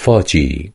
فاجي